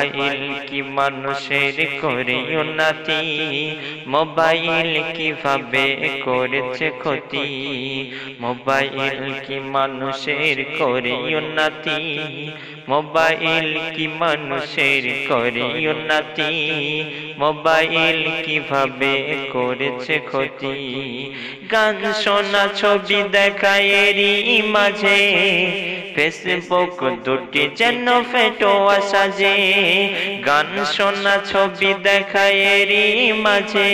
Mobile কি মানুষের করে উন্নতি মোবাইল কীভাবে করেছে ক্ষতি? মোবাইল কি মানুষের করে উন্নতি মোবাইল কি মানুষের করে উন্নতি মোবাইল কীভাবে করেছে ক্ষতি? গান শোনা, ছবি দেখায় এরই মাঝে। ফেসবুক দুটি যেন ফেটোয়া সাজে গান শোনা ছবি দেখায় মাঝে।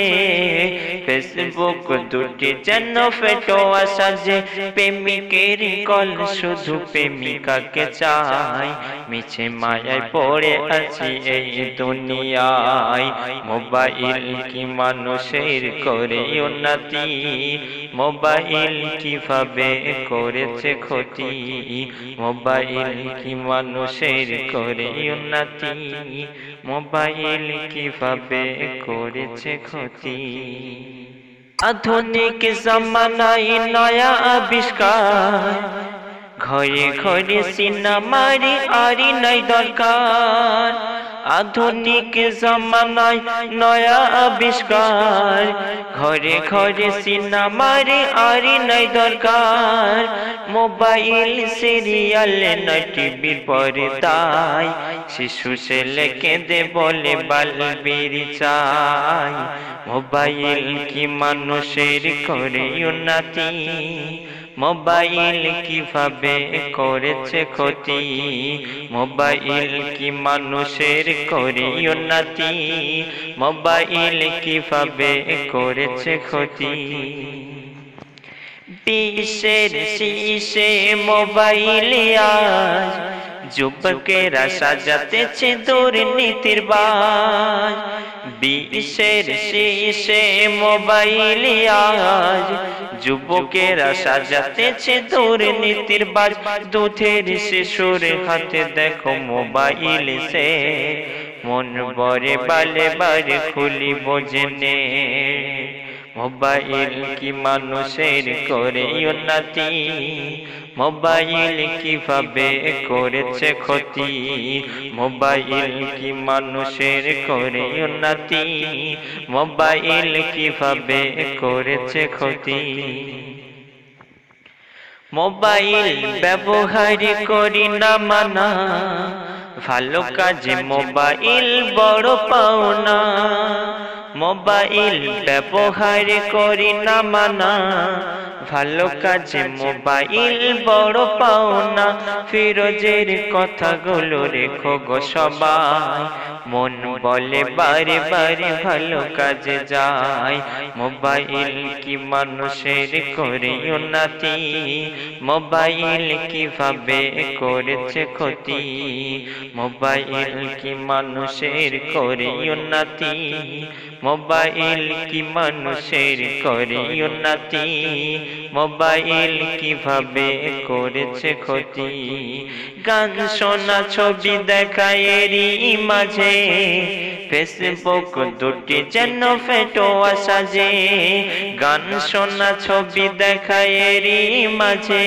ফেসবুক দুটি যেন ফেটোয়া সাজে প্রেমিকের কল শুধু প্রেমিকাকে চাই মিছে মায়ায় পড়ে আছি এই দুনিয়ায়। মোবাইল কি মানুষের করে উন্নতি? মোবাইল কীভাবে করেছে ক্ষতি? মোবাইল কি মানুষের করে উন্নতি? মোবাইল কীভাবে করেছে ক্ষতি? আধুনিক জমানায় নয়া আবিষ্কার। ঘরে ঘরে সিনেমারি আরি নাই দরকার। আধুনিক জামানায় নয়া আবিষ্কার। ঘরে ঘরে সিনেমারি আরি নাই দরকার। মোবাইল, সিরিয়াল, নয় টিভির পর্দায়। শিশু ছেলে কেঁদে বলে বাল বেরি চাই। মোবাইল কি মানুষের করে উন্নতি? মোবাইল কীভাবে করেছে ক্ষতি? মোবাইল কি মানুষের করে উন্নতি মোবাইল কীভাবে করেছে ক্ষতি? বিশ্বের শীষে মোবাইল আজ। যুবকেরা সাজাতেছে দুর্নীতির বাজ। বিশ্বের শীষে মোবাইল আজ। যুবকেরা সাজাতেছে দুর্নীতির বাজ। দুধের শিশুর হাতে দেখো মোবাইল সে। মন বরে বালে বারে খুলি বোঝনে মোবাইল কি মানুষের করে উন্নতি মোবাইল কীভাবে করেছে ক্ষতি? মোবাইল কি মানুষের করে উন্নতি মোবাইল কীভাবে করেছে ক্ষতি? মোবাইল ব্যবহার করি না মানা, ভালো কাজে মোবাইল বড় পাওনা। মোবাইল ব্যবহার করি না মানা, ভালো কাজে মোবাইল বড় পাওনা। ফিরোজের কথাগুলো রেখো গো সবাই, মন বলে বারে বারে ভালো কাজে যায়। মোবাইল কি মানুষের করে উন্নতি মোবাইল কীভাবে করেছে ক্ষতি? মোবাইল কি মানুষের করে উন্নতি মোবাইল কি মানুষের করে উন্নতি মোবাইল কীভাবে করেছে ক্ষতি? গান শোনা ছবি দেখায় এরই মাঝে। ফেসবুক দুটি যেন ফেটোয়া সাজে গান শোনা ছবি দেখায় এরই মাঝে।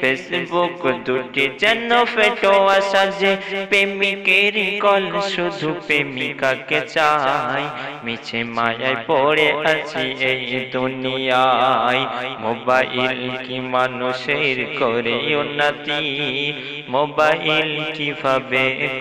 ফেসবুক দুটি যেন ফেটোয়া সাজে প্রেমিকের কল শুধু প্রেমিকাকে চাই মিছে মায়ায় পড়ে আছি এই দুনিয়ায়। মোবাইল কি মানুষের করে উন্নতি? মোবাইল কীভাবে